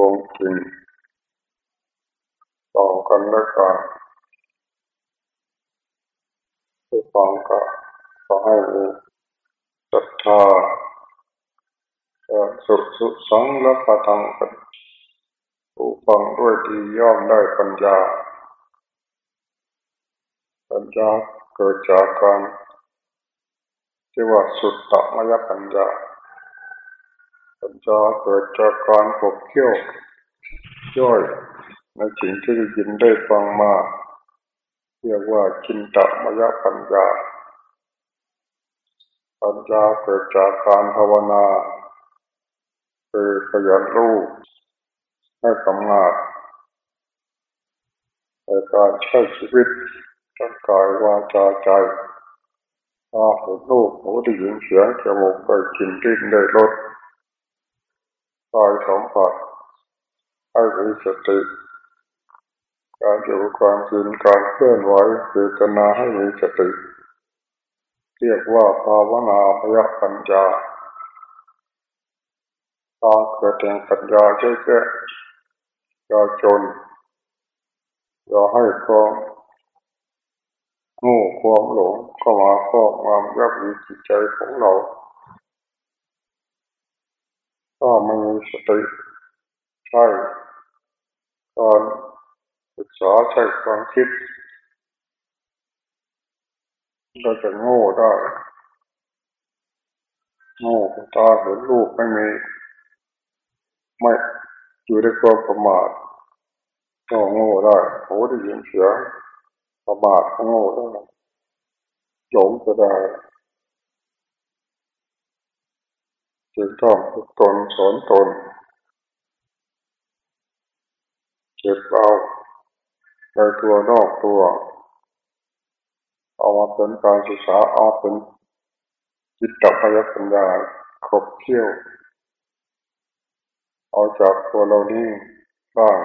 ของจริงต่อกันและกันผู้ฟังก็ขอให้มีศรัทธาสุขสุสังและประทังกันผู้ฟังด้วยดีย่อมได้ปัญญา ปัญญาเกิดจากการที่ว่าสุดตมยปัญญา ปัญญาเกิดจากการปกเขี่ยวย่อยในสิ่งที่ได้ยินได้ฟังมา เรียกว่าจินตมยปัญญา ปัญญาเกิดจากการภาวนา คือขยันรู้ให้สำงัดในการใช้ชีวิตทั้งกายวาจาใจตาหูรูปหูได้ยินเสียงจมูกได้กลิ่นดิ้นได้รส กายสัมผัสให้มีสติการอยู่ความกินการเคลื่อนไหวเจตนาให้มีสติเรียกว่าภาวนาพยปัญญาตามเกิดแห่งปัญญาแค่แค่ยาจนยาให้ความงูความหลงเข้ามาครอบงำยับยีจิตใจของเรา ถ้าไม่มีสติใช่การศึกษาใช้ความคิดเราจะโง่ได้โง่ตาเห็นรูปไม่มีไม่อยู่ในความประมาทก็โง่ได้หูได้ยินเสียงประมาทก็โง่ได้หลงก็ได้ จึงต้องฝึกตนสอนตนเก็บเอาในตัวนอกตัว เอามาเป็นการศึกษาเอาเป็นจิตตพยปัญญาครบเที่ยว เอาจากตัวเรานี่บ้าง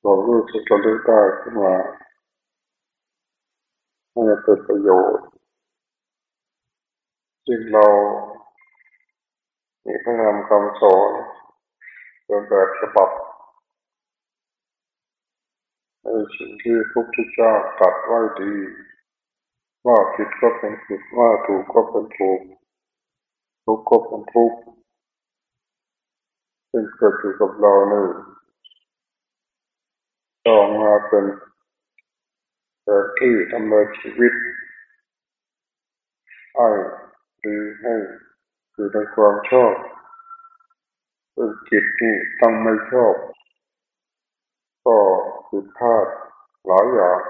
เรารู้สึกระลึกได้ขึ้นมาให้เป็นประโยชน์ จึงเรา มีพระนามคำสอนเป็นแบบฉบับในสิ่งที่พระพุทธเจ้าตัดไว้ดี ว่าผิดก็เป็นผิดว่าถูกก็เป็นถูกทุกข์ก็เป็นทุกข์ซึ่งเกิดอยู่กับเรานี่ต้องมาเป็นแผนที่ทำเนินชีวิตให้ ดีให้อยู่ในความชอบเป็นจิตที่ต้องไม่ชอบ ก็ผิดพลาดหลายอย่าง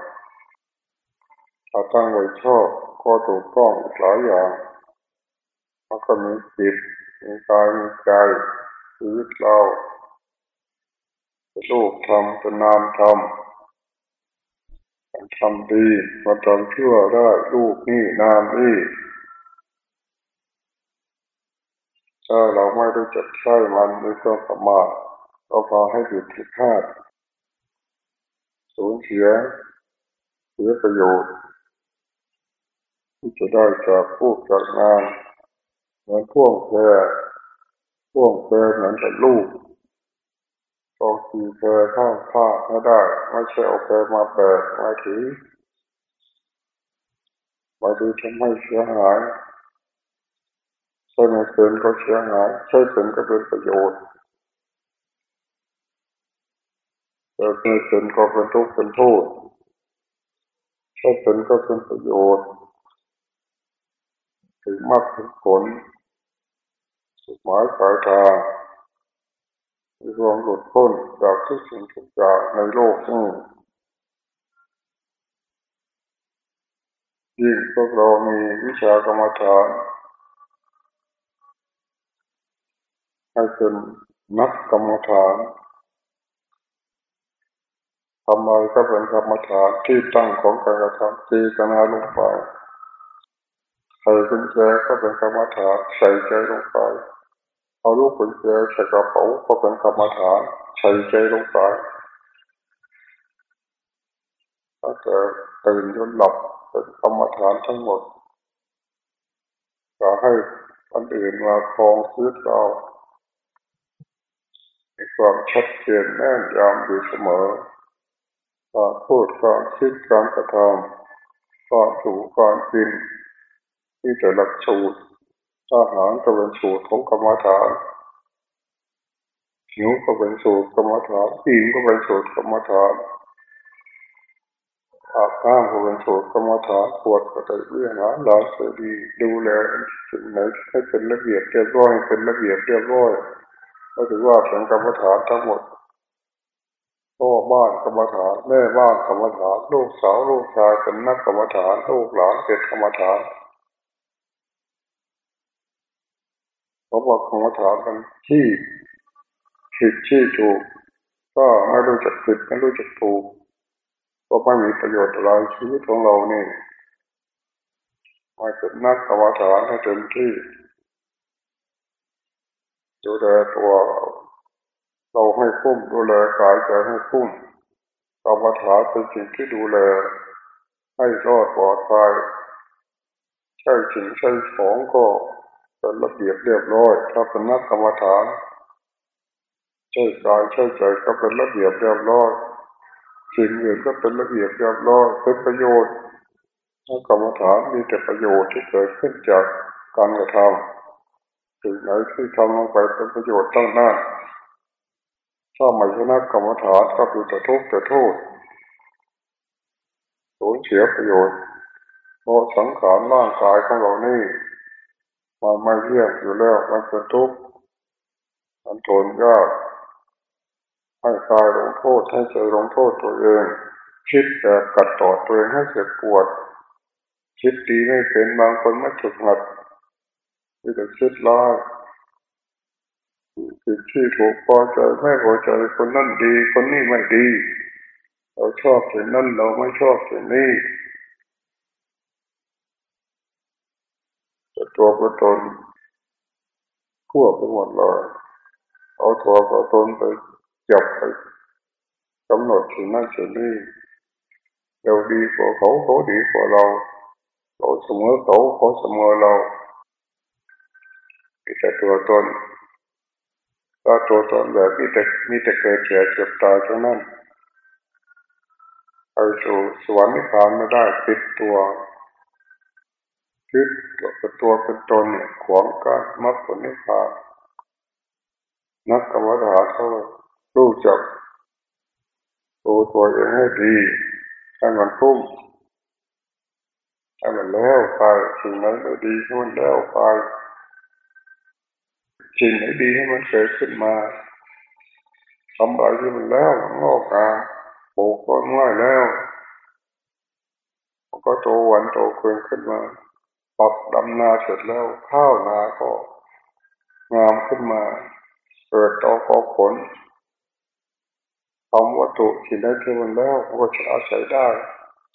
ถ้าตั้งไว้ชอบก็ถูกต้องหลายอย่างมันก็มีจิตมีกายมีใจชีวิตเราเป็นลูกทำเป็นนามทำมันทำดีมาทำชั่วได้ลูกนี่นามนี่ ถ้าเราไม่รู้จักใช้มันด้วยความประมาทก็พาให้ผิดผิดพลาดสูญเสียเสียประโยชน์ที่จะได้จากผู้จากงานเหมือนพ่วงแพรพ่วงแพรเหมือนกับลูกต้องขี่แพรข้ามผ้าไม่ได้ไม่ใช่เอาแพรมาแบกมาถือมาดูทำให้เสียหาย ช่ไม่เป็นก็เสียหายใช่เป็นก็เป็นประโยชน์แต่ไม่เป็นก็เป็นทุกข์เป็นโทษใช่เป็นก็เป็นประโยชน์ถึงมากถึงผลหมายปลายทางมีควมหลุดพ้นจากทุกสิ่งทุกอย่างในโลกนี้ยิ่งพวกเรามีวิชากรรมฐาน ให้เป็นนักกรรมฐานทำอะไรก็เป็นกรรมฐานที่ตั้งของการกระทำจีกนาลงไปใส่กุญแจก็เป็นกรรมฐานใส่ใจลงไปเอาลูกกุญแจใส่กระเป๋าก็เป็นกรรมฐานใส่ใจลงไปถ้าเกิดตื่นจนหลับเป็นกรรมฐานทั้งหมดก็ให้คนอื่นมาครองชีวิตเรา ความชัดเจนแน่นยำอยู่เสมอการพูดการคิดการกระทำการถูการกิน ที่แต่ละสูตรอาหารก็เป็นสูตรของกรรมฐานหิวก็เป็นสูตรกรรมฐานอิ่มก็เป็นสูตรกรรมฐานอาบน้ำก็เป็นสูตรกรรมฐานปวดก็ได้เรื่องนะหลังจะดีดูแลสิ่งไหนให้เป็นระเบียบเรียบร้อยเป็นระเบียบเรียบร้อย ก็ถือว่าเป็นกรรมฐานทั้งหมดพ่อบ้านกรรมฐานแม่บ้านกรรมฐานลูกสาวลูกชายเป็นนักกรรมฐานลูกหลานเป็นกรรมฐานเพราะว่ากรรมฐานมันที่ผิดที่ถูก ก็ไม่รู้จักผิดไม่รู้จักถูกก็ไม่มีประโยชน์อะไรชีวิตของเรานี่ไม่เป็นนักกรรมฐานให้เต็มที่ ดูแลตัวเราให้คุ้มดูแลกายใจให้คุ้มกรรมฐานเป็นสิ่งที่ดูแล ให้รอดปลอดภัยใช่สิ่งใช่ของก็เป็นระเบียบเรียบร้อย ถ้าเป็นนักกรรมฐานใช่กายใช่ใจก็เป็นระเบียบเรียบร้อยสิ่งอื่นก็เป็นระเบียบเรียบร้อยเป็นประโยชน์ถ้ากรรมฐานมีแต่ประโยชน์ที่เกิดขึ้นจากการกระทำ สิ่งไหนที่ทำลงไปเป็นประโยชน์ตั้งหน้าถ้าไม่ชนะกรรมฐานก็คือจะทุกข์จะโทษสูญเสียประโยชน์เพราะสังขารร่างกายของเรานี่มันไม่เที่ยงอยู่แล้วมันเป็นทุกข์มันทนยากให้กายลงโทษให้ใจลงโทษตัวเอง คิดแบบกัดต่อตัวเองให้เจ็บปวด คิดดีไม่เป็นบางคนไม่ถูกหัด ที่จะคิดร้ายคิดที่ถูกพอใจไม่พอใจคนนั่นดี คนนี้ไม่ดี เราชอบสิ่งนั้นเราไม่ชอบสิ่งนี้จะตัวกระตนขั้วไปหมดเลยเอาตัวกระตนไปจับไปกำหนดสิ่งนั้นสิ่งนี้เราดีกว่าเขาเขาดีกว่าเราเราเสมอเขาเขาเสมอเรา มีแต่ตัวตนถ้าตัวตนแบบมีแต่มีแต่เกิดแก่เจ็บตายเท่านั้นไปสู่สวรรค์นิพพานไม่ได้ปิดตัวคิดตัวเป็นตัวเป็นตนขวางการมรรคผลนิพพานนักกรรมฐานเขารู้จักตัวตัวเองให้ดีให้มันพุ่งให้มันแล้วไปสิ่งไหนไม่ดีให้มันแล้วไป สิ่งไหนดีให้มันเกิดขึ้นมาทำอะไรที่มันแล้วงอกงาปลูกต้นไม้แล้วก็โตวันโตเกินขึ้นมาปักดำนาเสร็จแล้วข้าวนาก็งามขึ้นมาเกิดตอกอผลทำวัตถุที่ได้ที่มันแล้วก็จะอาศัยได้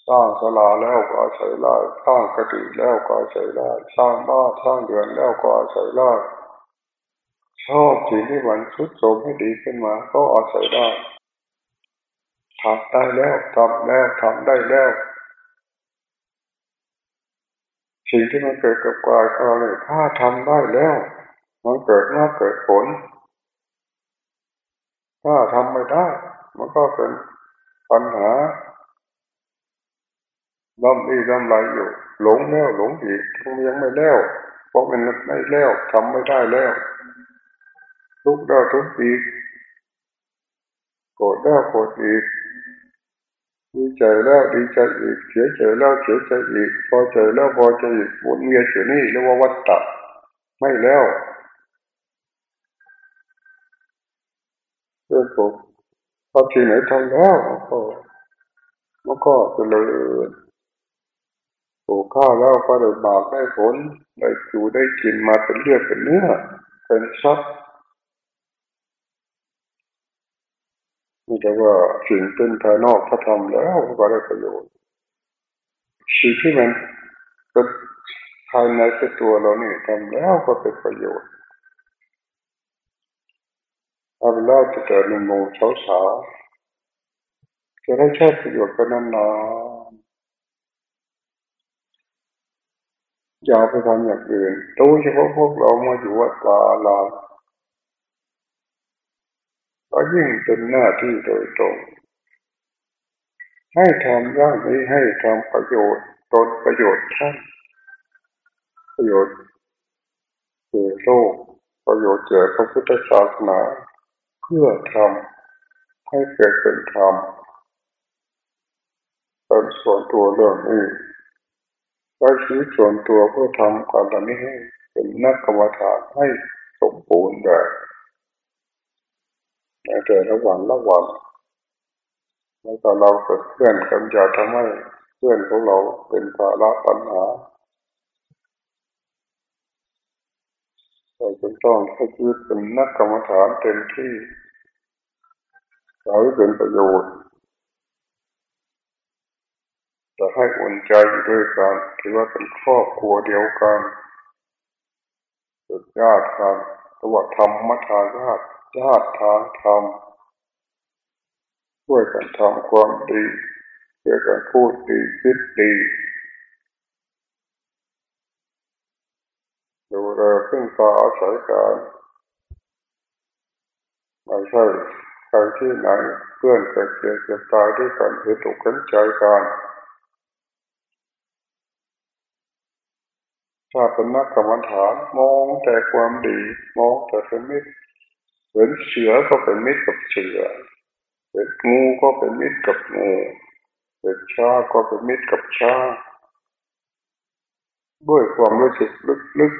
สร้างสลาแล้วก็อาศัยได้สร้างกระดิ่แล้วก็อาศัยได้สร้างบ้านสร้างเดือนแล้วก็อาศัยได้ ชอบสิ่งที่มันชุดโสมให้ดีขึ้นมา ก็อาศัยได้ทำได้แล้วทำแล้วทำได้แล้ว สิ่งที่มันเกิดกับกายเราเนี่ยถ้าทำได้แล้ว มันเกิดมาเกิดผล ถ้าทำไม่ได้ มันก็เป็นปัญหาล้มอีล้มไรอยู่ หลงแล้วหลงอีกยังไม่แล้ว เพราะมันไม่แล้วทำไม่ได้แล้ว ทุกข์แล้ทุกข์อีกโกรธแล้โกรธอีกดีใจแล้วดีใจอีกเสียใจแล้วเสียใจอีกพอใจแล้วพอใจอีกวนเวียนอยู่นี่เรียกว่าวัฏฏะไม่แล้วเรื่องผมพอที่ไหนทำแล้วก็มันก็เจริญปลูกข้าวแล้วก็ได้บากได้ผลได้อยู่ได้กินมาเป็นเลือดเป็นเนื้อเป็นซับนี่ แต่ว่าสิ่งเป็นภายนอกถ้าทำแล้วก็ได้ประโยชน์สิ่งที่มันเป็นภายในตัวเราเนี่ยทำแล้วก็เป็นประโยชน์เอาเวลาจะเดินในโมงเช้าเช้าจะได้ใช้ประโยชน์กันนานๆอย่าไปทำอย่างอื่นโดยเฉพาะพวกเรามาอยู่วัดวาลา ก็ยิ่งเป็นหน้าที่โดยตรง ให้ทำร่างนี้ให้ทำประโยชน์ตนประโยชน์ท่านประโยชน์เกิดโลกประโยชน์เกิดพระพุทธศาสนา เพื่อทำให้เกิดเป็นธรรมเป็นส่วนตัวเรื่องนี้ใช้ชีวิตส่วนตัวเพื่อทำการตอนนี้ให้เป็นนักกรรมฐานให้สมบูรณ์แบบ ในแต่ละวันละวันแล้วก็เราเกิดเพื่อนกันจะทำให้เพื่อนของเราเป็นภาระปัญหาเราจึงต้องให้ชีวิตเป็นนักกรรมฐานเต็มที่เราเป็นประโยชน์จะให้อุ่นใจอยู่ด้วยกันถือว่าเป็นครอบครัวเดียวกันเป็นญาติกันตัวธรรมทายาท ญาติทางธรรมช่วยกันทำความดีช่วยกันพูดดีคิดดีดูแลพึ่งพาอาศัยกันไม่ใช่ใครที่ไหนเพื่อนเกิดเจ็บเจ็บตายด้วยกันเหตุกันใจกันถ้าเป็นนักกรรมฐานมองแต่ความดี มองแต่เป็นมิตร เห็นเสือก็เป็นมิตรกับเสือเห็นงูก็เป็นมิตรกับงูเห็นชาก็เป็นมิตรกับชาด้วยความรู้สึกลึก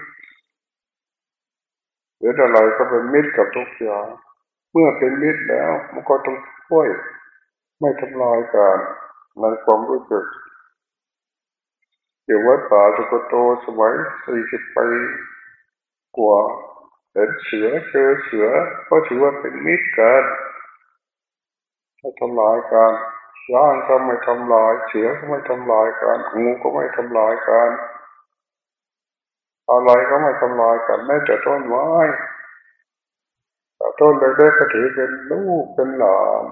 ๆเห็นอะไรก็เป็นมิตรกับทุกอย่างเมื่อเป็นมิตรแล้วมันก็ต้องช่วย ไม่ทำลายกันในความรู้สึกอยู่วัดป่าสุกโตสมัยสี่สิบปีกว่า เห็นเสือเจอเสือก็ถือว่าเป็นมิตรกันไม่ทำลายกันย่างก็ไม่ทำลาย เสือก็ไม่ทำลายกันงูก็ไม่ทำลายกันอะไรก็ไม่ทำลายกันแม้แต่ต้นไม้ต่ต้นเล็กๆก็ถือเป็นลูกเป็นหลาน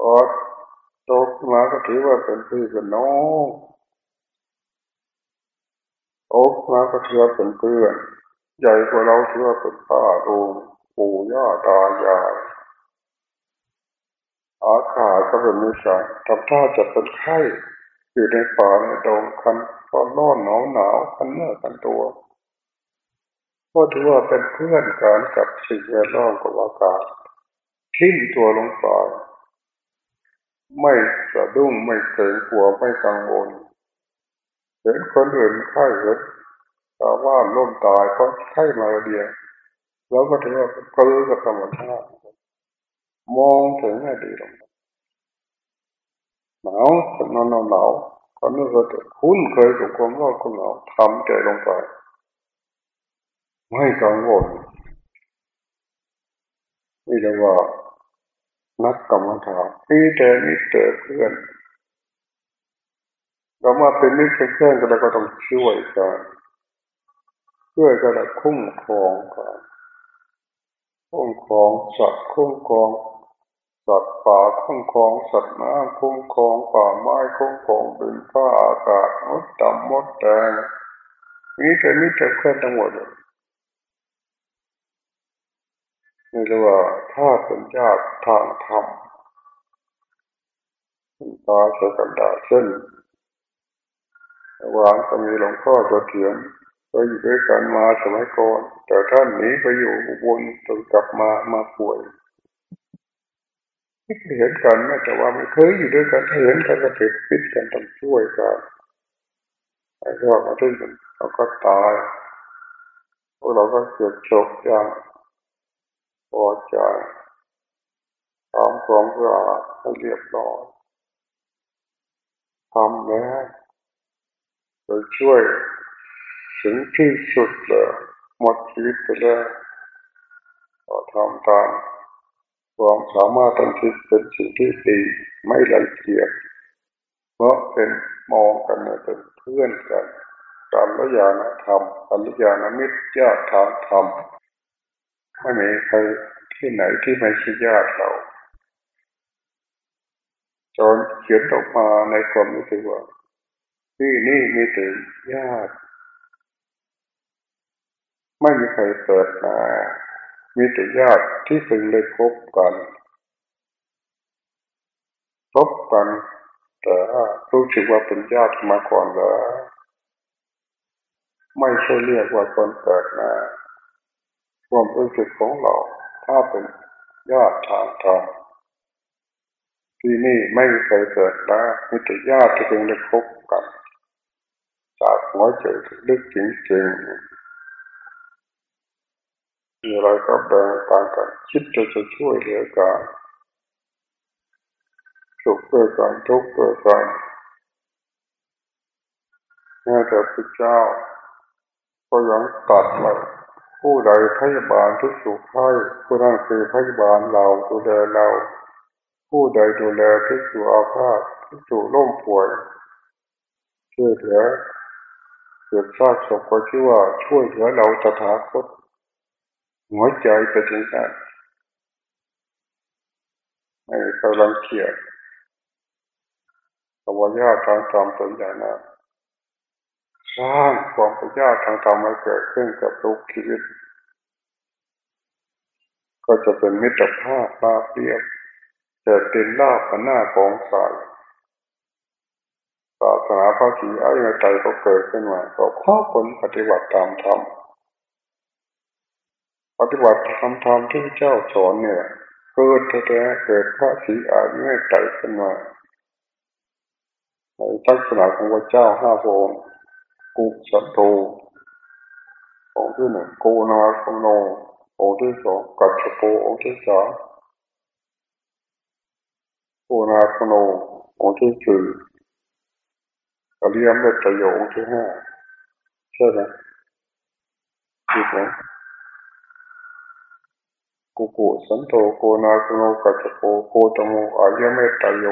พอโตมาก็ถือว่าเป็นพี่เป็นน้องโตมาก็ถือว่าเป็นเพื่อน ใหญ่กว่าเราถือว่าเป็นป้าลุงปู่ย่าตายายอาขาก็เป็นมิสัยทำท่าจะเป็นไข้อยู่ในป่าในดงคันก็ร้อนหนาวหนาวคันเนื้อคันตัวก็ถือว่าเป็นเพื่อนกันกับสิ่งแวดล้อมกับอากาศทิ้งตัวลงไปไม่สะดุ้งไม่เกรงกลัวไม่กังวลเห็นคนอื่นไข้เห็น ชาวบ้านล้มตายเพราะไข้มาเดียแล้วก็ถือว่าเป็นเพื่อกับธรรมชาติมองถึงอดีตหนาวคนนอนหนาวคนนึกว่าคุ้นเคยกับความร้อนความหนาวทำใจลงไป ไม่กังวลนี่เรียกว่านักกรรมฐานมีแต่มิตรเพื่อนเรามาเป็นมิตรเพื่อนกันเราก็ต้องช่วยกัน ช่วยกันคุ้มครองกันคุ้มครองสัตว์คุ้มครองสัตว์ป่าคุ้มครองสัตว์น้ำคุ้มครองป่าไม้คุ้มครองเป็นฟ้าอากาศมดดำมดแดงมีแต่มิตรเพื่อนทั้งหมดนี่เรียกว่าถ้าเป็นญาติทางธรรมตาเสกันดาเช่นวางก็มีหลวงพ่อตัวเถียน ก็อยู่ด้วยกันมาสมัยก่อน แต่ท่านหนีไปอยู่อุบลจนกลับมามาป่วยไม่เห็นกันแม้แต่ว่าไม่เคยอยู่ด้วยกันเห็นกันก็ติดปิดกันต้องช่วยกันไอ้พวกมาถึงเราก็ตายพวกเราก็เกิดโศกอย่างพอใจทำความสะอาดให้เรียบร้อยทำแล้วโดยช่วย ถึงที่สุดเลยหมดชีวิตไปแล้วก็ทำตามความสามารถทันทีเป็นสิ่งที่ดีไม่ละเกียดเพราะเป็นมองกันเป็นเพื่อนกันการละยานธรรมกัลยาณมิตรญาติทางธรรมไม่มีใครที่ไหนที่ไม่ใช่ญาติเราจนเขียนออกมาในความรู้สึกว่าที่นี่มีแต่ญาติ ไม่มีใครเกิดมามีแต่ญาติที่เพิ่งได้พบกันพบกันแต่รู้สึกว่าเป็นญาติมาก่อนแล้วไม่ใช่เรียกว่าคนเกิดมาความรู้สึกของเรา ถ้าเป็นญาติทางธรรมที่นี่ไม่เคยเกิดแล้วมีแต่ญาติที่เพิ่งได้พบกันจากหัวใจลึกจริงๆ มีอะไรก็แบ่งปันกันคิดจะจะช่วยเหลือกันสุขด้วยกันทุกข์ด้วยกันแม้แต่พระเจ้า ก็ยังตัดเลยผู้ใดพยาบาลทุกสุขให้ผู้นั้นคือพยาบาลเราดูแลเรา ผู้ใดดูแลทุกสุขอาภาพทุกสุขล้มป่วยช่วยเหลือเกิดซากศพก็ชื่อว่าช่วยเหลือเราตถาคต หัวใจเป็นอย่างนั้นไม่กำลังเขียดภาวญาทางธรรมเป็นอย่างนั้นสร้างความปัญญาทางธรรมให้เกิดขึ้นกับทุกชีวิต ก็จะเป็นมิตรภาพลาเรียบแต่เป็นลาบหน้าของสายศาสนาพระศรีอริยไตรก็เกิดขึ้นมาก็เพราะผลปฏิบัติตามธรรม ฏิบัติตามธรรมที่เจ้าสอนเนี่ยเกิดแท้เกิดพระศรีอริยไตรขึ้นมาในลักษณะของพระเจ้าห้าพระองค์กุสันโตองค์ที่หนึ่งโกนาคโนองค์ที่สองกัจจโปองค์ที่สามโกนาคโนองค์ที่สี่อริยมรรคโยองค์ที่ห้าใช่ไหมถูกไหม กุกุสันโตโกนาคโนกัจโปโกตโมอริยมรรคโย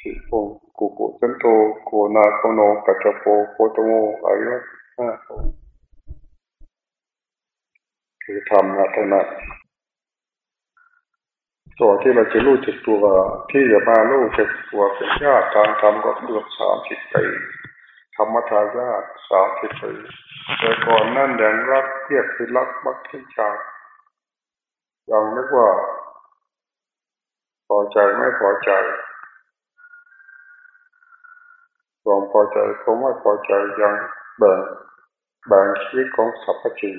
สิพงกุกุสันโตโกนาคโนกัจโปโคตโมอายุห้าคือทำนะท่านนั้นตัวที่เราจะรู้จักตัวที่จะมารู้จักตัวเป็นญาติทางธรรมก็เกือบสามสิบปีธรรมทายาทสามสิบปีแต่ก่อนนั่นแดงรักเรียกคือรักมักที่ชา ยังนึกว่า พอใจไม่พอใจความพอใจความไม่พอใจยังแบ่งแบ่งชีวิตของสรรพสิ่ง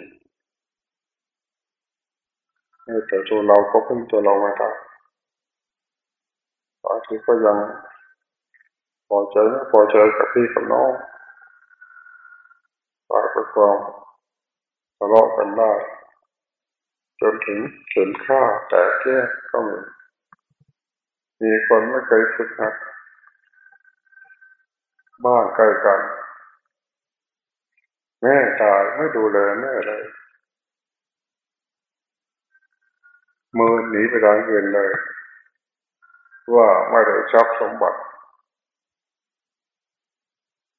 แต่ตัวเราก็พึ่งตัวเราไม่ได้บางทีก็ยังพอใจไม่พอใจกับพี่กับน้องตายไปความทะเลาะกันได้ จนถึงเข็นฆ่าแต่แก้ก็มีมีคนไม่เคยฝึกหัดบ้านใกล้กัน แม่ตายไม่ดูแลแม่เลยมือหนีไปทางอื่นเลย ว่าไม่ได้ชับสมบัติ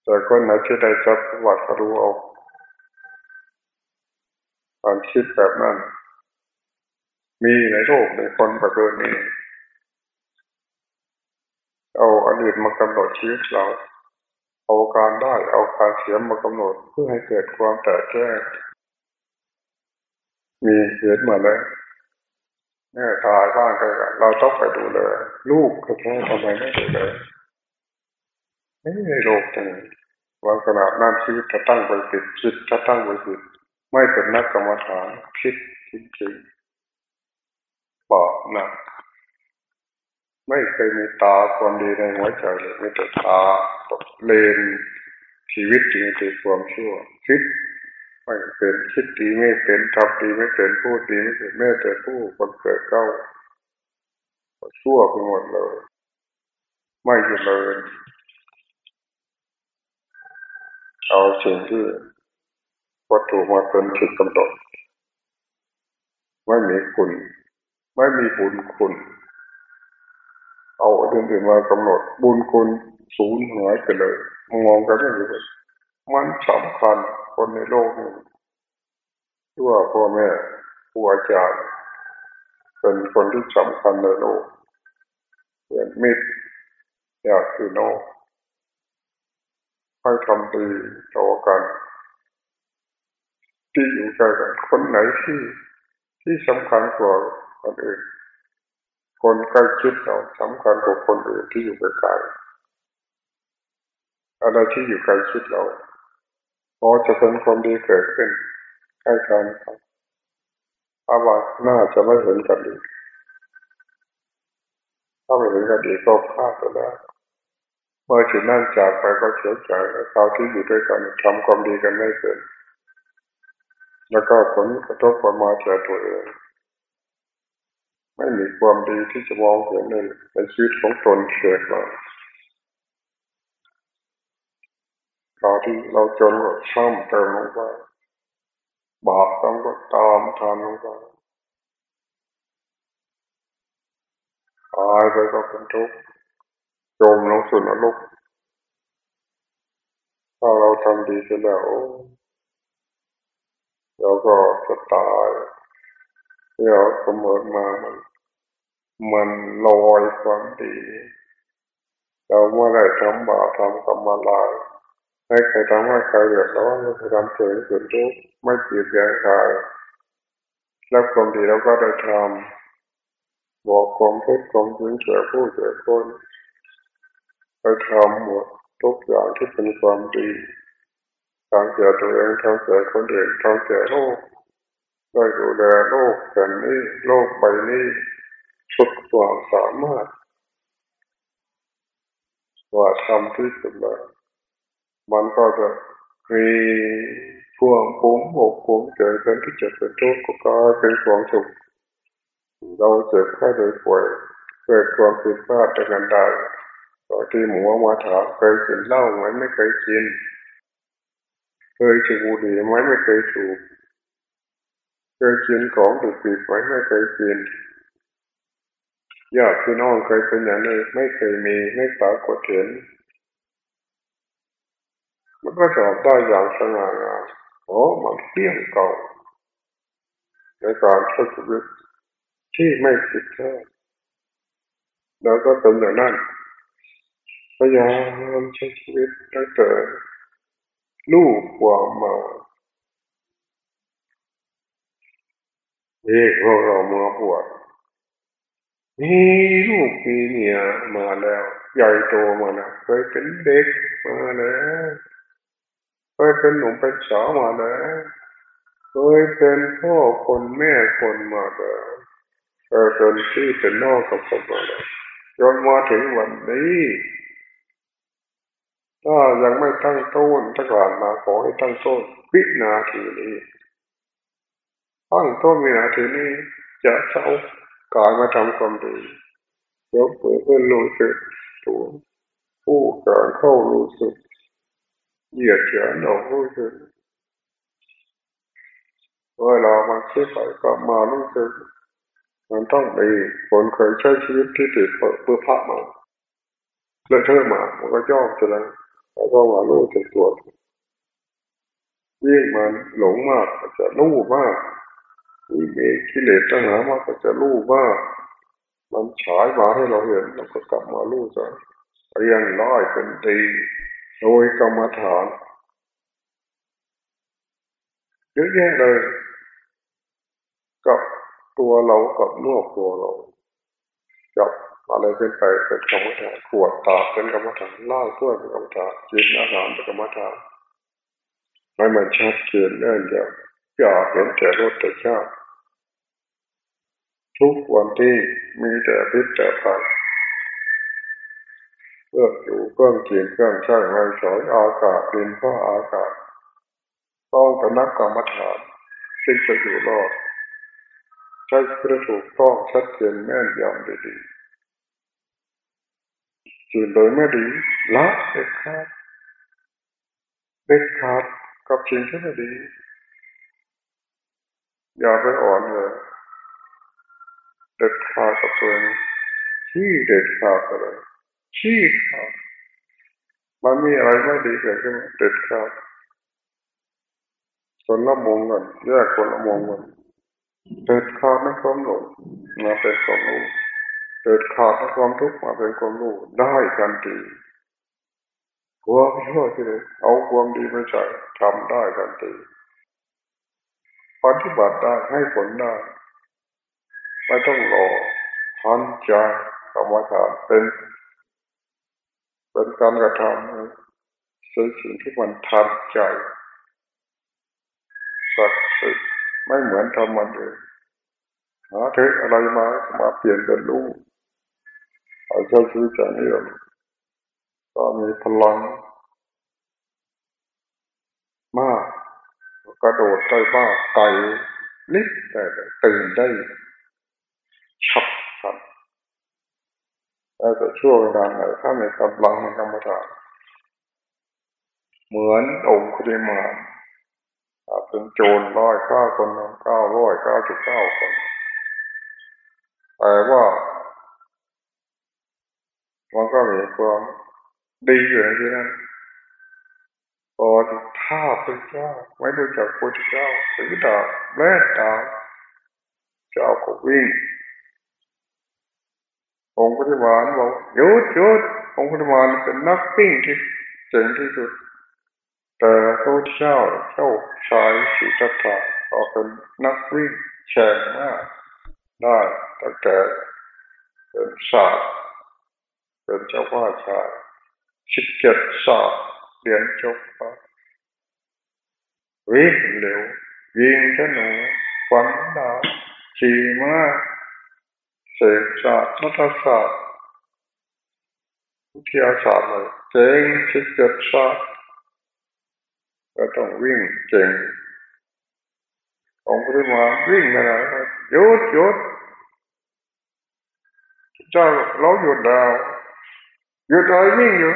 แต่คนไหนที่ได้ชับสมบัติก็รู้เอาการคิดแบบนั้น มีในโลกในคนประเภทนี้เอาอันอื่นมากำหนดชีวิตเรา เอาการได้เอาการเสียมากำหนดเพื่อให้เกิดความแตกแยกมีเหตุมาแล้วแม่ตายบ้านกันเราต้องไปดูเลย ลูกก็แค่ทำไมไม่ดูเลยไม่ในโลกจริงวันขนาดนั้นชีวิตจะตั้งไปติดคิดจะตั้งไปติดไม่เป็นนักกรรมฐานคิดจริงๆ บอกนะไม่เคยมีตาความดีในหัวใจเลยมีแต่ตาเลนชีวิตจริงคือความชั่วคิดไม่เป็นคิดดีไม่เป็นทำดีไม่เป็นพูดดีไม่เป็นแม้แต่ผู้คนเกิดเก้าชั่วไปหมดเลย ไม่เจริญเอาสิ่งที่วัตถุมาเป็นจุดกำหนดไม่มีคุณ ไม่มีบุญคุณ เอาเรื่องอื่นมากำหนด บุญคุณสูญหายไปเลยมองกันไม่รู้มันสำคัญคนในโลกนี้ทั่วพ่อแม่ผู้อาจารย์เป็นคนที่สำคัญในโลกเป็นมิตรอยากคือโลกให้ทำดีต่อกัน ที่อยู่ใกล้กันคนไหนที่ที่สำคัญกว่า คนอื่น คนใกล้ชิดเราสำคัญกว่าคนอื่นที่อยู่ไกลๆอะไรที่อยู่ใกล้ชิดเราพอจะเป็นความดีเกิดขึ้นใกล้กันอาวัตน่าจะไม่เห็นกันดีถ้าไม่เห็นกันดีก็พลาดไปแล้วเมื่อถึงนั่นจากไปก็เสียใจแล้วคราวที่อยู่ด้วยกันทำความดีกันไม่เป็นแล้วก็ผลกระทบมามาจากตัวเอง ไม่มีความดีที่จะมองเห็นในในชีวิตของตนเกิดมาคราที่เราจนก็ซ้ำเติมลงไปบาปต้องก็ตามทานลงไปตายไปก็เป็นทุกข์จมลงสู่นรกถ้าเราทำดีเสร็จแล้วเราก็จะตายเดี๋ยวเสมอมามัน มันลอยความดี เราเมื่อไรทำบาปทำกรรมลายให้ใครทำให้ใครเดือดร้อนไม่ทำเกิดเกิดทุกข์ไม่เปลี่ยนแปลงใครแล้วความดีเราก็ได้ทำบอกความทุกข์ความยิงเฉยผู้เฉยคนไปทำหมดทุกอย่างที่เป็นความดีทางเสียตัวเองทางเสียคนอื่นทางเสียโลกได้ดูแลโลกแผ่นนี้โลกใบนี้ สุดความสามารถว่าทำที่สุดแล้วมันก็จะมีพวงปุ้งหกปุ้งเจอกันที่จะเป็นทุกข์ก็กลายเป็นความสุขเราเจ็บแค่โดยป่วยเกิดความผิดพลาดจากกันใดตอนที่หมูมาถามเคยกินเหล้าไหมไม่เคยกิน เคยจูบุหรี่ไหมไม่เคยสูบเคยกินของถูกปิดไหมไม่เคยกิน ญาติพี่น้องเคยเป็นอย่างนี้ไม่เคยมีไม่ปรากฏเห็นมันก็จะได้อย่างสง่างามโอ้มันเที่ยงเก่าในการใช้ชีวิตที่ไม่ผิดแท้แล้วก็เป็นอย่างนั้นพยายามใช้ชีวิตตั้งแต่ลูกความมาเอกพวกเราเมื่อบวช มีลูกมีเมียมาแล้ว ใหญ่โตมาแล้วเคยเป็นเด็กมาแล้วเคยเป็นหนุ่มเป็นสาวมาแล้วเคยเป็นพ่อคนแม่คนมาแล้วเคยเป็นที่เป็นนอกกับคนมาแล้วจนมาถึงวันนี้ถ้ายังไม่ตั้งต้นถ้าก่อนมาขอให้ตั้งต้นวินาทีนี้ตั้งต้นวินาทีนี้จะเช้า กายมาทำความดียกมือขึ้นรู้สึกตัวผู้การเข้ารู้สึกเหยียดเฉนออกรู้สึกเวลามาคิดไปก็มารู้สึกมันต้องดีคนเคยใช้ชีวิตที่ติดเปื้อผ้ามาเลอะเทอะมามันก็ย่อมจะแล้วแล้วก็มารู้จักตัวยิ่งมันหลงมากจะรู้มาก มีกิเลสตัณหามากก็จะรู้มามันฉายมาให้เราเห็นเราก็กลับมารู้ซะเรียนร้อยเป็นดีโดยกรรมฐานเยอะแยะเลย กับตัวเรากับนอกตัวเรากับอะไรเป็นไปเป็นกรรมฐานขวดตาเป็นกรรมฐานล่าถ้วยเป็นกรรมฐานกินอาหารเป็นกรรมฐานไม่มันชัดเจนแน่นอนอยากเห็นแต่รสแต่ชาติ ทุกวันที่มีแต่พิษแต่ภัยเพื่ออยู่เครื่องกินเครื่องใช้ไม่สอยอากาศดินฟ้าอากาศ ต้องเป็นนักกรรมฐานซึ่งจะอยู่รอดใช้กระถูกต้องชัดเจนแม่นยำดีๆสิ่งโดยไม่ดีละเด็ดขาดเด็ดขาดกับสิ่งที่ไม่ดี อย่าไปอ่อนเลย เด็ดขาดกับตัวเองชี้เด็ดขาดอะไรชี้ขาดมันมีอะไรไม่ดีเกิดขึ้นเด็ดขาดคนละมุมกันแยกคนละมุมกันเด็ดขาดในความหลงมาเป็นความรู้เด็ดขาดในความทุกข์มาเป็นความรู้ได้กันดีความชั่วที่เลยเอาความดีมาใส่ทำได้ทันทีปฏิบัติได้ให้ผลได้ ไม่ต้องรอทันใจกรรมฐานเป็น เป็นการกระทำสิ่งสิ่งที่มันทันใจสักสิไม่เหมือนทำมันเองหาเทคอะไรมามาเปลี่ยนเป็นลูกอาเจ้าชีวิตจากนี้ก็มีพลังมากกระโดดได้บ้าไกลนิดแต่ตื่นได้ ฉับครับแล้วจะช่วงเวลาไหนถ้ามีกำลังในกรรมฐานเหมือนองค์คุริมาเป็นโจรร้อยข้าคนเก้าร้อยเก้าจุดเก้าคนแต่ว่ามันก็มีความดีอยู่ในที่นั้นพอท่าพระเจ้า ไม่รู้จักพระเจ้าถือดาบแม่ดาบเจ้าก็วิ่ง องค์ปฏิบาลบอกหยุดหยุดองค์ปฏิบาลเป็นนักวิ่งที่เจ๋งที่สุด แต่พระเจ้าเจ้าชายสิทธัตถะก็เป็นนักวิ่งแข่งมากได้ตั้งแต่เป็นศาสตร์เป็นเจ้าว่าชายสิบเจ็ดศาสตร์เรียนจบไปวิ่งเร็วยิงธนูฝันดาวขี่ม้า เสกศาสตร์นัทศาสตร์วิทยาศาสตร์เลยเจ๋งสิบเจ็ดศาสตร์ก็ต้องวิ่งเก่งองค์พระมาวิ่งมาแล้หยุดหยุดเจ้าเราหยุดดาวหยุดอะไรวิ่งอยู่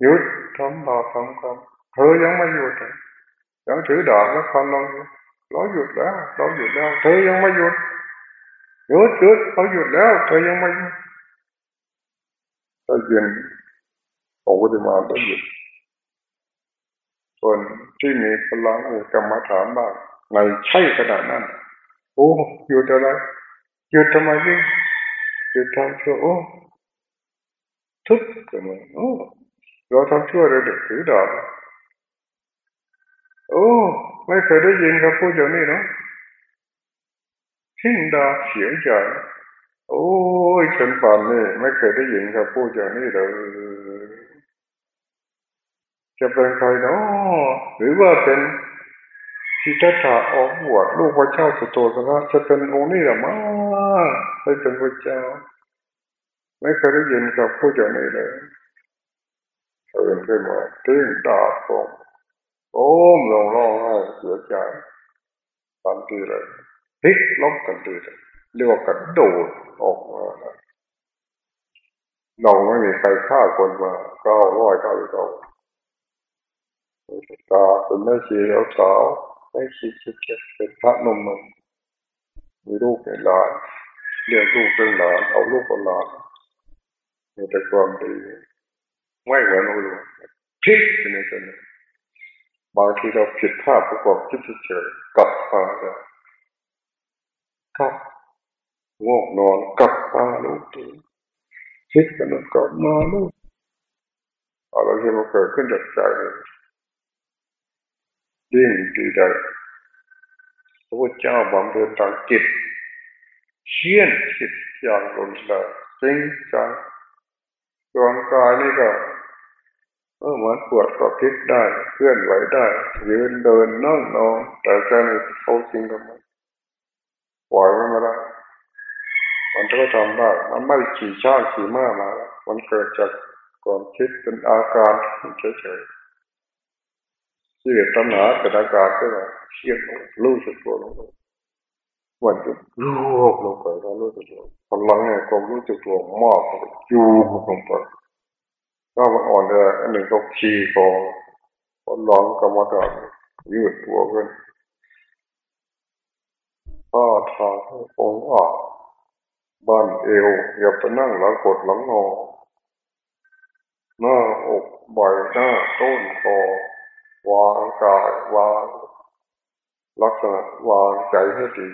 หยุดทำบาปทำกรรมเธอยังไม่หยุดยังถือดาบแล้วความเราอยู่เราหยุดแล้ว เราหยุดแล้ว เธอยังไม่หยุด ยุดหยุดเราหยุดแล้วเธอยังไม่หยุดถ้าเย็นองค์พระมาต้องหยุดคนที่มีพลังกรรมฐานบ้างในใช่ขนาดนั้นโอ้หยุดอะไรหยุดทำไมวิ่หยุดทำชั่วโอ้ทุกข์กันโอ้เราทำชั่วเลยเด็กถือดาบโอ้ ไม่เคยได้ยินครับพูดอย่างนี้เนาะ ทิ้งดาเสียใจ โอ้ยฉันป่านนี่ไม่เคยได้ยินครับพูดอย่างนี้เลยจะเป็นใครเนาะหรือว่าเป็นสิทธัตถะออกบวชลูกพระเจ้าสุโตสนะจะเป็นองค์นี้หรือมั้งไม่เป็นพระเจ้า ไม่เคยได้ยินกับผู้เจ้านี้เลยเอินขึ้นมาทิ้งดาบลงโอ้มลงร้องไห้เสียใจทันทีเลย พลิกล้มทันทีเลยเรียกว่ากระโดดออกมาเราไม่มีใครฆ่าคนมาเก้าร้อยเก้าสิบเก้าตาเป็นแม่ชีแล้วสาวแม่ชีคิดเป็นพระนมนมมีลูกเป็นหลานเลี้ยงลูกเป็นหลานเอาลูกเป็นหลานมีแต่ความดีไม่เหมือนเราพลิกไปในตัวนี้บางทีเราผิดพลาดประกอบคิดเฉยกลับมาเลย ครับง่วงนอนกลับมาลูกตื่นคิดกันกลับมาลูกอะไรที่มันเกิดขึ้นจากใจยิ่งดีใจพระพุทธเจ้าบำเพ็ญทางจิตเชี่ยนจิตอย่างรุนแรงจริงจังส่วนกายนี่ก็เออเหมือนปวดก็พลิกได้เคลื่อนไหวได้ยืนเดินนั่งนอนแต่ใจเขาจริงกันไหม ปล่อยมันมาได้มันก็ทำได้ มันไม่ขี่ช้างขี่ม้ามามันเกิดจากความคิดเป็นอาการเฉยๆเสียตัณหาเป็นอากาศขึ้นมาเชี่ยงรู้สึกตัวลงไปวันจุดรู้ลงไปแล้วรู้สึกตัวพลังแห่งความรู้สึกตัวมากจูลงไปถ้ามันอ่อนแออันหนึ่งก็ขี่คอพลังกรรมฐานยืดตัวขึ้น ถ้าทางองค์อาบ้านเอวอย่าไปนั่งหลังกดหลังงอหน้าอกใบหน้าต้นคอวางกายวางลักษณะวางใจให้ดี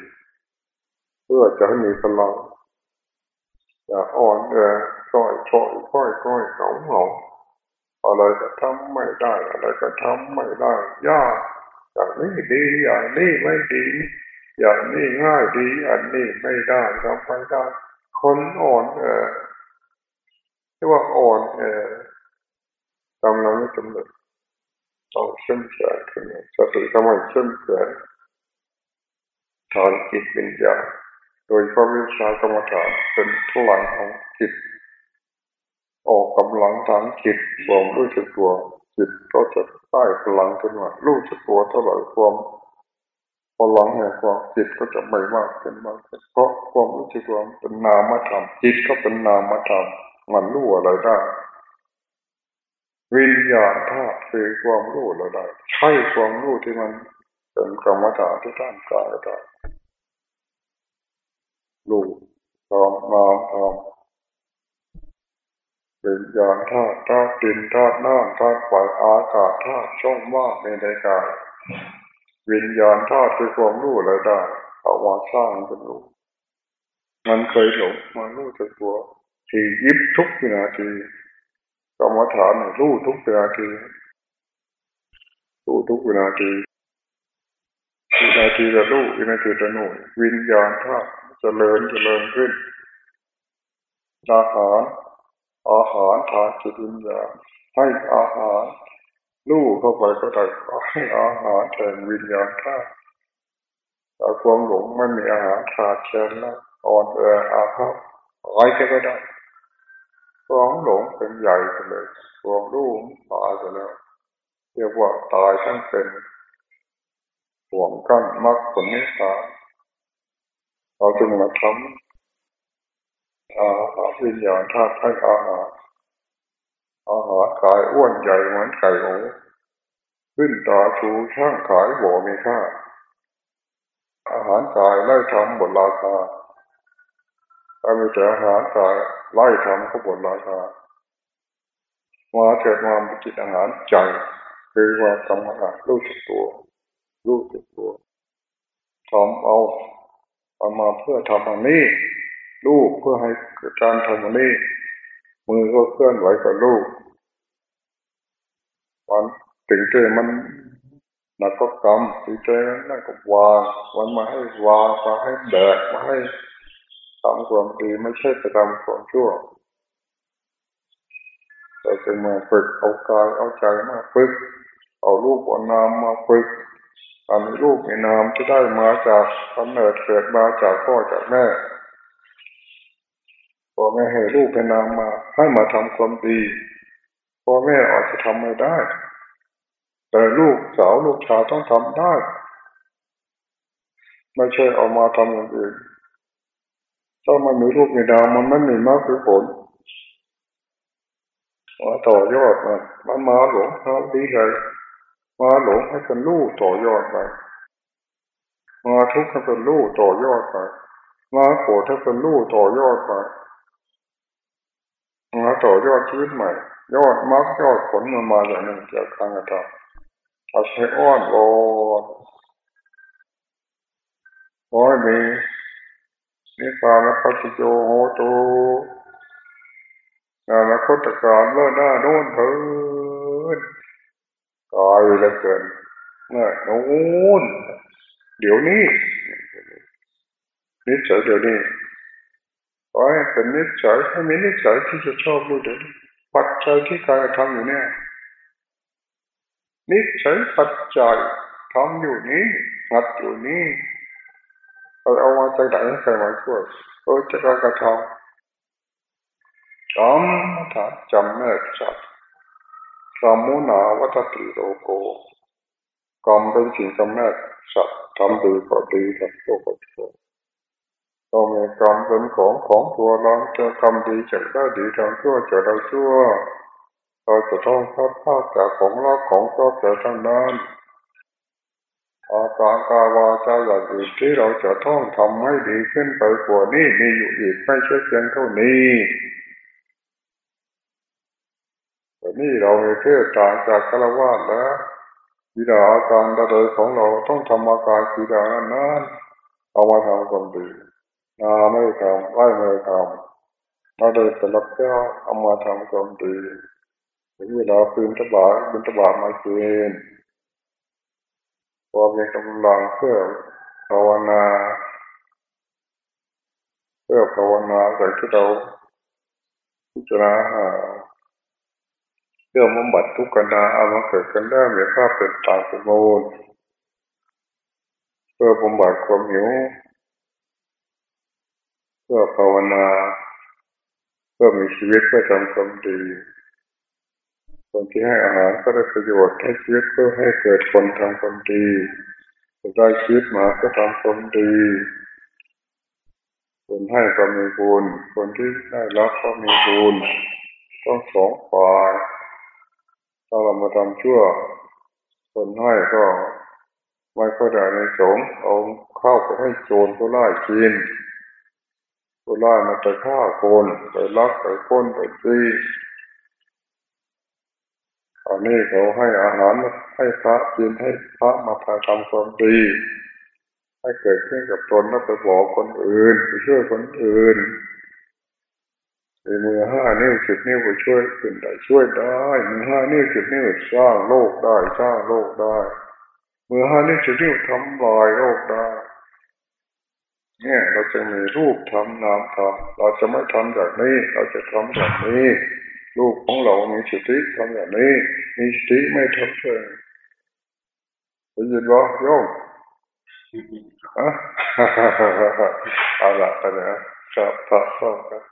เพื่อจะให้มีพลังอย่าอ่อนแอค่อยค่อยค่อยค่อยเหงาเหงาอะไรก็ทำไม่ได้ อะไรก็ทำไม่ได้ยากอย่างนี้ดีอย่างนี้ไม่ดี อย่างนี้ง่ายดี อันนี้ไม่ได้ทำไม่ได้คนอ่อนเออที่ว่าอ่อนเออกำลังไม่สำเร็จต้องเข้มแข็งขึ้นสติก็ไม่เข้มแข็งทานจิตวิญญาณโดยพระวิชากรรมฐานเป็นพลังของจิต ออกกำลังทางจิตความรู้สึกตัวจิตก็จะได้พลังขึ้นมารู้สึกตัวเท่าไหร่ความ พอหลังแห่งความจิตก็จะไม่มากขึ้นมากขึ้นเพราะความรู้สึกตัวเป็นนามธรรมจิตก็เป็นนามธรรมมันรู้อะไรได้ วิญญาณธาตุคือความรู้อะไรได้ ใช่ความรู้ที่มันเป็นกรรมฐานที่ท่านกายได้รู้ทำนามทำวิญญาณธาตุธาตุดินธาตุน้ำธาตุไฟอากาศธาตุช่องว่างในในกาย วิญญาณธาตุคือความรู้อะไรได้เอามาสร้างเป็นรู้มันเคยหลงมันรู้จักตัว ที่ยิบทุกวินาทีกรรมฐานรู้ทุกวินาทีรู้ทุกวินาทีวินาทีจะรู้วินาทีจะหนุ่ยวิญญาณธาตุจะเลิญจะเลิญขึ้นอาหารอาหารทางจิตวิญญาณให้อาหาร ลู่เข้าไปก็ได้ให้อาหารแทนวิญญาณธาตุแต่ความหลงไม่มีอาหารขาดเชิญแล้วอ่อนแออาภัพอะไรก็ได้ความหลงเป็นใหญ่ไปเลยความรู้ตายไปแล้วเรียกว่าตายทั้งเป็นห่วงกั้นมรรคผลนิพพานเราจึงมาทำอาหารวิญญาณธาตุให้อาหาร อาหารกายอ้วนใหญ่เหมือนไก่หมูขึ้นตาชูช่างขายบ่มีค่า อาหารกายไล่ทำบนราคาถ้ามีแต่อาหารกายไล่ทำก็บนราคามาเกิดมาเป็นจิตอาหารใจคือว่ากรรมฐานรู้จักตัวรู้จักตัวทำเอาเอามาเพื่อทำอันนี้ลูกเพื่อให้เกิดการทำอันนี้ มือก็เคลื่อนไหวกับลูกวันถึงใจมันหนักก็กรรมถึงใจนั่นก็วางวันมาให้วางมาให้แบกมาให้ทำความดีไม่ใช่ไปทำความชั่วเราจะมาฝึกเอากายเอาใจมาฝึก เอารูปเอานามมาฝึกอันรูปในนามที่ได้มาจากกำเนิดเกิดมาจากพ่อจากแม่ พ่อแม่ให้รูปเป็นนามมาให้มาทำความดีพ่อแม่อาจจะทำไม่ได้ แต่ลูกสาวลูกชายต้องทำได้ ไม่ใช่เอามาทำอย่างอื่นถ้ามันมีรูปในนามมันไม่มีมากคือผลมาต่อยอดมันมันมาหลงเอาดีเลยมาหลงให้เป็นลูกต่อยอดไปมาทุกข์ให้เป็นลูกต่อยอดไปมาโกรธให้เป็นลูกต่อยอดไป มาต่อยอดชีวิตใหม่ ยอดมรรคยอดผลมันมาอย่างหนึ่งจากการกระทำเอาใช้อ้อนวอนขอให้มีนิพพานปัจจโยโหตุอนาคตการเมื่อหน้าโน้นเถิดกายเลือเกินเมื่อโน้นเดี๋ยวนี้นิสัยเดี๋ยวนี้ อให้เป็นนิสัยให้มีนิสัยที่จะชอบรู้เดี๋ยวนี้ปัจจัยที่กายทำอยู่เนี่ยนิสัยปัจจัยทำอยู่นี้หัดอยู่นี้เราเอามาจากไหนใครมาช่วยเออจะการกระทำจำถาจำแนกจับกรรมุนาวัตติโลโกกรรมเป็นสิ่งกำเนิดสัตว์ทำดีก็ดีทำชั่วก็ชั่ว เรามีกรรมเป็นของของตัวเราจะทำดีจะได้ดีทำชั่วจะได้ชั่ว เราจะต้องพัดพาจากของรักของชอบแต่ทั้งนั้นอาการกาวาจาอย่างอื่นที่เราจะต้องทำให้ดีขึ้นไปกว่านี้มีอยู่อีกไม่ใช่เพียงเท่านี้แต่นี่เราในเพศต่างจากฆราวาสแล้ววิดาอาการใดของเราต้องทำอาการวิดานั้นเอามาทำความดี นาไม่ทำไล่ไม่ทำเราได้แต่รับเจ้าเอามาทำความดีถึงเวลาคืนตบาบินตบามาเกณฑ์พอมีกำลังเพื่อภาวนา เพื่อภาวนาจากที่เราพิจารณาเพื่อบำบัดทุกขณะเอามาเกิดกันได้มีภาพเป็นตางเป็นมูลเพื่อบำบัดความหิว เพื่อภาวนาเพื่อมีชีวิตเพื่อทำความดีคนที่ให้อาหารก็ได้ประโยชน์ให้ชีวิตเพื่อให้เกิดคนทำความดีได้ชีวิตมาก็ทำความดีคนให้ก็มีบุญคนที่ได้รับก็มีบุญต้องสองฝ่ายถ้าเรามาทำชั่ว คนให้ก็ไม่ค่อยได้ในสงเอาข้าไปให้โจรผู้ร้ายกิน ผู้ร้ายมันจะฆ่าคนไปลักไปพ้นไปตีอันนี้เขาให้อาหารให้พระกินให้พระมาพาทำความดีให้เกิดขึ้นกับตนแล้วไปบอกคนอื่นไปช่วยคนอื่นในมือห้านิ้วสิบนิ้วไปช่วยขึ้นได้ช่วยได้มือห้านิ้วสิบนิ้วสร้างโลกได้สร้างโลกได้มือห้านิ้วสิบนิ้วทำลายโลกได้ เนี่ยเราจะมีรูปทำนามทำเราจะไม่ทำอย่างนี้ เราจะทำอย่างนี้ลูกของเรามีสติทำอย่างนี้ มีสติไม่ทำเองได้ยินว่าโยมฮะเอาละไปแล้วครับพระพ่อครับ